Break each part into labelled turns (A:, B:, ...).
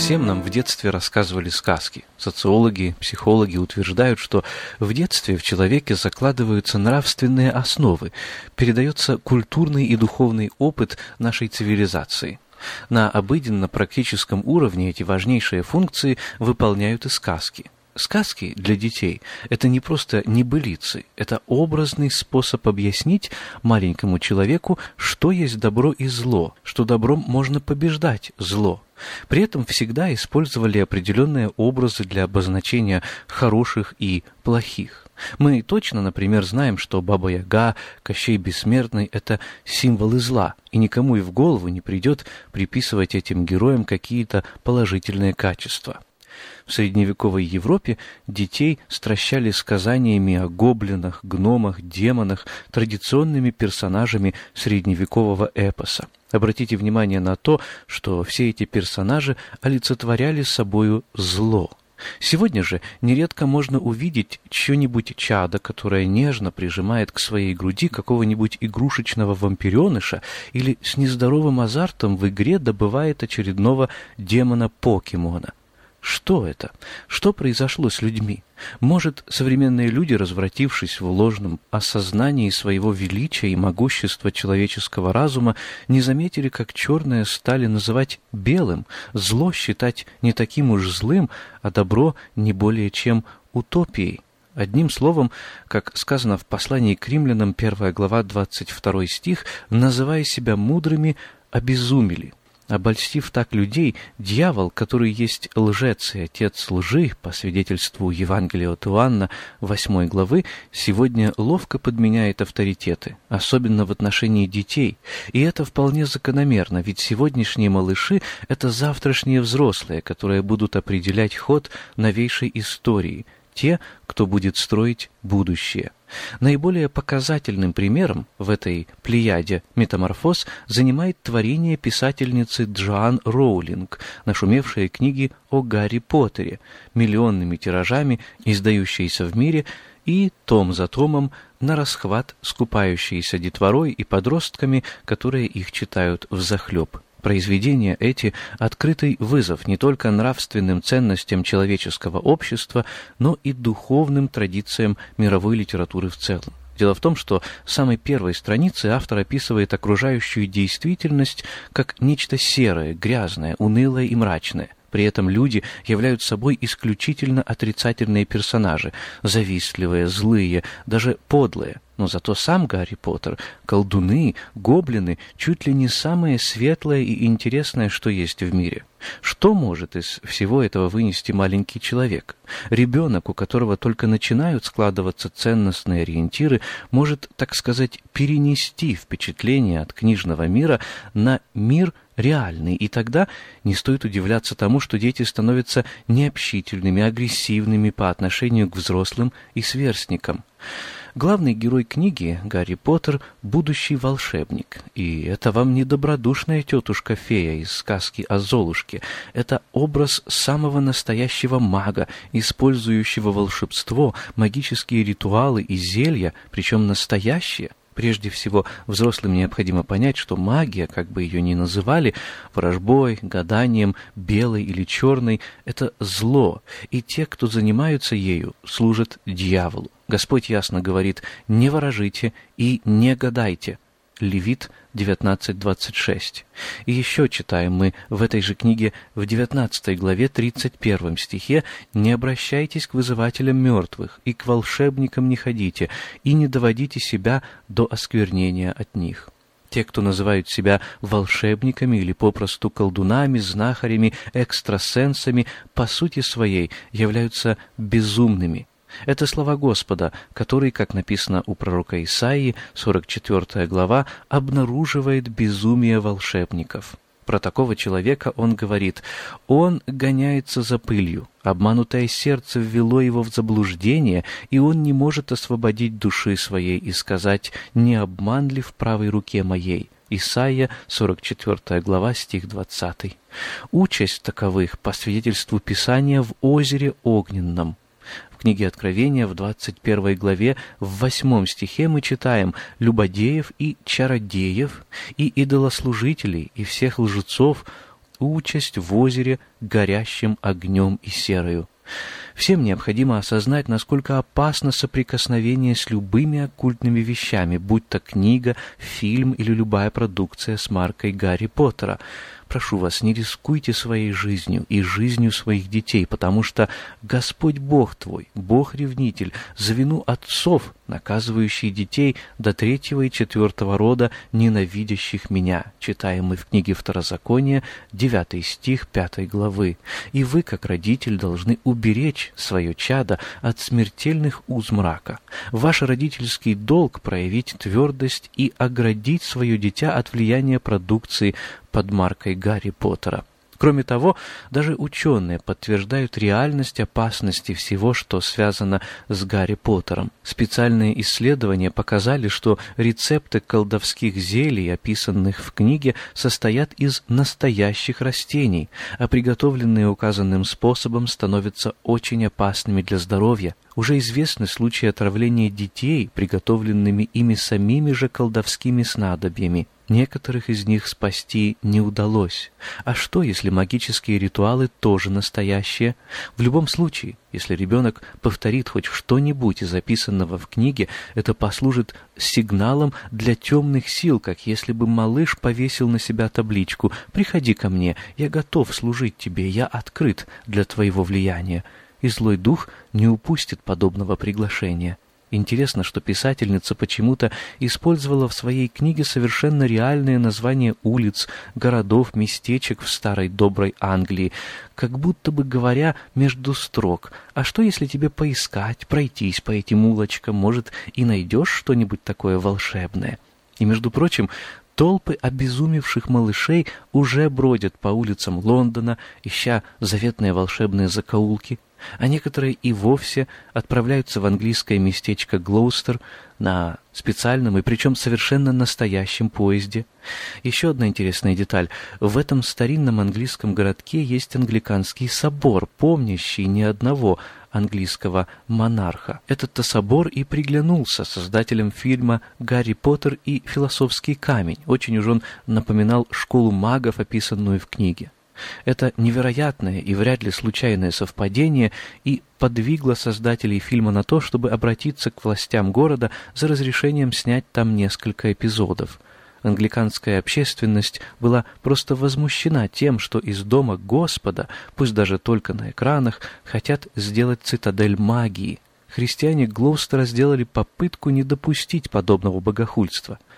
A: Всем нам в детстве рассказывали сказки. Социологи, психологи утверждают, что в детстве в человеке закладываются нравственные основы, передается культурный и духовный опыт нашей цивилизации. На обыденно-практическом уровне эти важнейшие функции выполняют и сказки – Сказки для детей – это не просто небылицы, это образный способ объяснить маленькому человеку, что есть добро и зло, что добром можно побеждать зло. При этом всегда использовали определенные образы для обозначения хороших и плохих. Мы точно, например, знаем, что Баба-Яга, Кощей Бессмертный – это символы зла, и никому и в голову не придет приписывать этим героям какие-то положительные качества. В средневековой Европе детей стращали сказаниями о гоблинах, гномах, демонах, традиционными персонажами средневекового эпоса. Обратите внимание на то, что все эти персонажи олицетворяли собою зло. Сегодня же нередко можно увидеть чье-нибудь чадо, которое нежно прижимает к своей груди какого-нибудь игрушечного вампиреныша или с нездоровым азартом в игре добывает очередного демона-покемона. Что это? Что произошло с людьми? Может, современные люди, развратившись в ложном осознании своего величия и могущества человеческого разума, не заметили, как черное стали называть белым, зло считать не таким уж злым, а добро не более чем утопией? Одним словом, как сказано в послании к римлянам, 1 глава, 22 стих, называя себя мудрыми, обезумели – Обольстив так людей, дьявол, который есть лжец и отец лжи, по свидетельству Евангелия от Иоанна 8 главы, сегодня ловко подменяет авторитеты, особенно в отношении детей. И это вполне закономерно, ведь сегодняшние малыши – это завтрашние взрослые, которые будут определять ход новейшей истории – те, кто будет строить будущее. Наиболее показательным примером в этой плеяде метаморфоз занимает творение писательницы Джоан Роулинг, нашумевшие книги о Гарри Поттере, миллионными тиражами, издающиеся в мире, и том за томом на расхват скупающиеся детворой и подростками, которые их читают взахлеб. Произведения эти – открытый вызов не только нравственным ценностям человеческого общества, но и духовным традициям мировой литературы в целом. Дело в том, что с самой первой страницы автор описывает окружающую действительность как нечто серое, грязное, унылое и мрачное. При этом люди являются собой исключительно отрицательные персонажи, завистливые, злые, даже подлые. Но зато сам Гарри Поттер, колдуны, гоблины чуть ли не самое светлое и интересное, что есть в мире. Что может из всего этого вынести маленький человек? Ребенок, у которого только начинают складываться ценностные ориентиры, может, так сказать, перенести впечатление от книжного мира на мир реальный, и тогда не стоит удивляться тому, что дети становятся необщительными, агрессивными по отношению к взрослым и сверстникам. Главный герой книги, Гарри Поттер, будущий волшебник. И это вам не добродушная тетушка-фея из сказки о Золушке. Это образ самого настоящего мага, использующего волшебство, магические ритуалы и зелья, причем настоящие. Прежде всего, взрослым необходимо понять, что магия, как бы ее ни называли, ворожбой, гаданием, белой или черной, это зло, и те, кто занимаются ею, служат дьяволу. Господь ясно говорит «не ворожите и не гадайте». Левит 19.26. И еще читаем мы в этой же книге в 19 главе 31 стихе «Не обращайтесь к вызывателям мертвых, и к волшебникам не ходите, и не доводите себя до осквернения от них». Те, кто называют себя волшебниками или попросту колдунами, знахарями, экстрасенсами, по сути своей являются безумными, это слова Господа, который, как написано у пророка Исаии, 44 глава, обнаруживает безумие волшебников. Про такого человека он говорит, «Он гоняется за пылью, обманутое сердце ввело его в заблуждение, и он не может освободить души своей и сказать, не обман ли в правой руке моей». Исайя, 44 глава, стих 20. Участь таковых, по свидетельству Писания, в озере Огненном книге Откровения в 21 главе в 8 стихе мы читаем «любодеев и чародеев, и идолослужителей, и всех лжецов, участь в озере горящим огнем и серою». Всем необходимо осознать, насколько опасно соприкосновение с любыми оккультными вещами, будь то книга, фильм или любая продукция с маркой Гарри Поттера – прошу вас, не рискуйте своей жизнью и жизнью своих детей, потому что Господь Бог твой, Бог-ревнитель, за вину отцов, наказывающий детей до третьего и четвертого рода, ненавидящих меня, читаем мы в книге Второзакония, 9 стих 5 главы. И вы, как родитель, должны уберечь свое чадо от смертельных уз мрака. Ваш родительский долг проявить твердость и оградить свое дитя от влияния продукции под маркой Гарри Поттера. Кроме того, даже ученые подтверждают реальность опасности всего, что связано с Гарри Поттером. Специальные исследования показали, что рецепты колдовских зелий, описанных в книге, состоят из настоящих растений, а приготовленные указанным способом становятся очень опасными для здоровья. Уже известны случаи отравления детей, приготовленными ими самими же колдовскими снадобьями. Некоторых из них спасти не удалось. А что, если магические ритуалы тоже настоящие? В любом случае, если ребенок повторит хоть что-нибудь из записанного в книге, это послужит сигналом для темных сил, как если бы малыш повесил на себя табличку «Приходи ко мне, я готов служить тебе, я открыт для твоего влияния». И злой дух не упустит подобного приглашения. Интересно, что писательница почему-то использовала в своей книге совершенно реальные названия улиц, городов, местечек в старой доброй Англии, как будто бы говоря между строк, а что если тебе поискать, пройтись по этим улочкам, может, и найдешь что-нибудь такое волшебное? И, между прочим, Толпы обезумевших малышей уже бродят по улицам Лондона, ища заветные волшебные закоулки, а некоторые и вовсе отправляются в английское местечко Глоустер на специальном и причем совершенно настоящем поезде. Еще одна интересная деталь. В этом старинном английском городке есть англиканский собор, помнящий ни одного английского монарха. Этот-то собор и приглянулся создателям фильма «Гарри Поттер и философский камень». Очень уж он напоминал школу магов, описанную в книге. Это невероятное и вряд ли случайное совпадение и подвигло создателей фильма на то, чтобы обратиться к властям города за разрешением снять там несколько эпизодов. Англиканская общественность была просто возмущена тем, что из дома Господа, пусть даже только на экранах, хотят сделать цитадель магии. Христиане Глоустера сделали попытку не допустить подобного богохульства –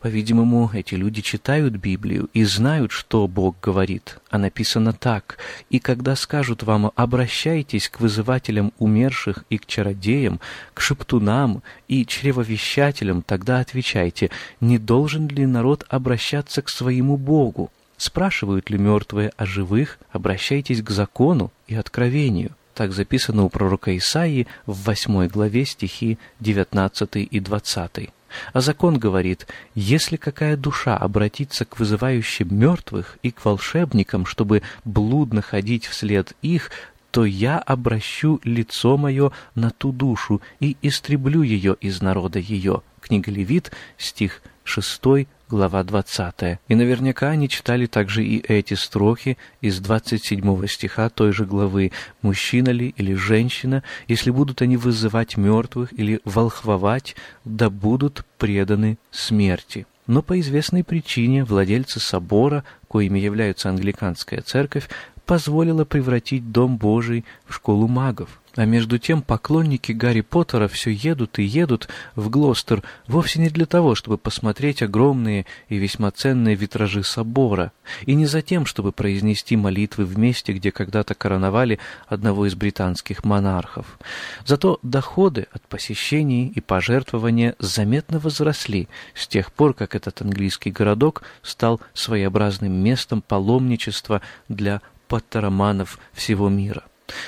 A: по-видимому, эти люди читают Библию и знают, что Бог говорит, а написано так. «И когда скажут вам, обращайтесь к вызывателям умерших и к чародеям, к шептунам и чревовещателям, тогда отвечайте, не должен ли народ обращаться к своему Богу? Спрашивают ли мертвые о живых, обращайтесь к закону и откровению». Так записано у пророка Исаии в 8 главе стихи 19 и 20. А закон говорит, если какая душа обратится к вызывающим мертвых и к волшебникам, чтобы блудно ходить вслед их, то я обращу лицо мое на ту душу и истреблю ее из народа ее». Книга Левит, стих 6, глава 20. И наверняка они читали также и эти строки из 27 стиха той же главы. «Мужчина ли или женщина, если будут они вызывать мертвых или волхвовать, да будут преданы смерти». Но по известной причине владельцы собора, коими являются англиканская церковь, позволила превратить Дом Божий в школу магов. А между тем поклонники Гарри Поттера все едут и едут в Глостер вовсе не для того, чтобы посмотреть огромные и весьма ценные витражи собора, и не за тем, чтобы произнести молитвы в месте, где когда-то короновали одного из британских монархов. Зато доходы от посещений и пожертвования заметно возросли с тех пор, как этот английский городок стал своеобразным местом паломничества для поттероманов всего мира.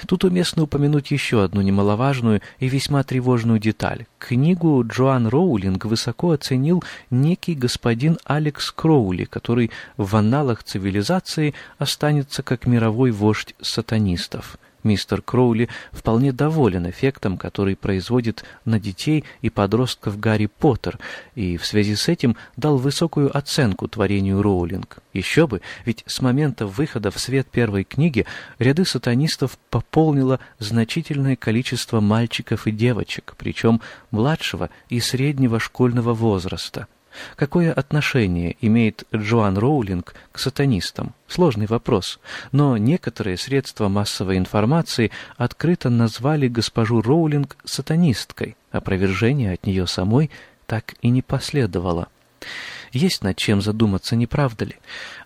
A: Тут уместно упомянуть еще одну немаловажную и весьма тревожную деталь. Книгу Джоан Роулинг высоко оценил некий господин Алекс Кроули, который в анналах цивилизации останется как мировой вождь сатанистов. Мистер Кроули вполне доволен эффектом, который производит на детей и подростков Гарри Поттер, и в связи с этим дал высокую оценку творению Роулинг. Еще бы, ведь с момента выхода в свет первой книги ряды сатанистов пополнило значительное количество мальчиков и девочек, причем младшего и среднего школьного возраста. Какое отношение имеет Джоан Роулинг к сатанистам? Сложный вопрос. Но некоторые средства массовой информации открыто назвали госпожу Роулинг сатанисткой. Опровержение от нее самой так и не последовало. Есть над чем задуматься, не правда ли?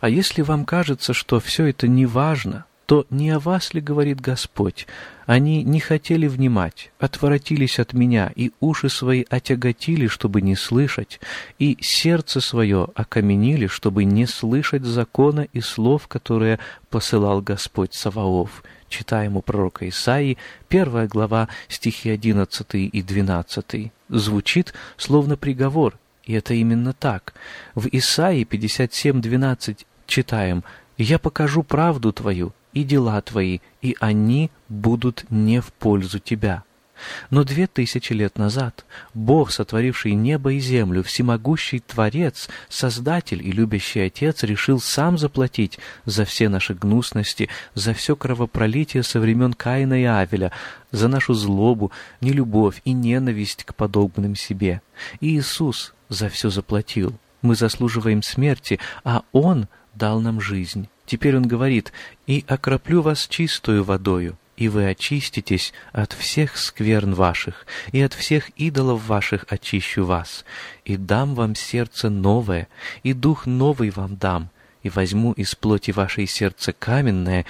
A: А если вам кажется, что все это не важно, то не о вас ли говорит Господь? Они не хотели внимать, отворотились от меня, и уши свои отяготили, чтобы не слышать, и сердце свое окаменили, чтобы не слышать закона и слов, которые посылал Господь Саваоф. Читаем у пророка Исаии, первая глава, стихи 11 и 12. Звучит словно приговор, и это именно так. В Исаии 57.12 читаем «Я покажу правду Твою, и дела твои, и они будут не в пользу тебя. Но две тысячи лет назад Бог, сотворивший небо и землю, всемогущий Творец, Создатель и любящий Отец, решил сам заплатить за все наши гнусности, за все кровопролитие со времен Каина и Авеля, за нашу злобу, нелюбовь и ненависть к подобным себе. И Иисус за все заплатил. Мы заслуживаем смерти, а Он дал нам жизнь. Теперь он говорит, «И окроплю вас чистую водою, и вы очиститесь от всех скверн ваших, и от всех идолов ваших очищу вас, и дам вам сердце новое, и дух новый вам дам, и возьму из плоти вашей сердце каменное,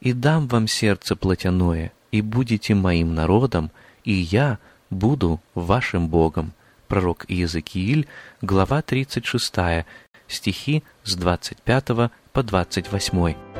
A: и дам вам сердце плотяное, и будете моим народом, и я буду вашим Богом». Пророк Иезекииль, глава 36, стихи с 25 по 28.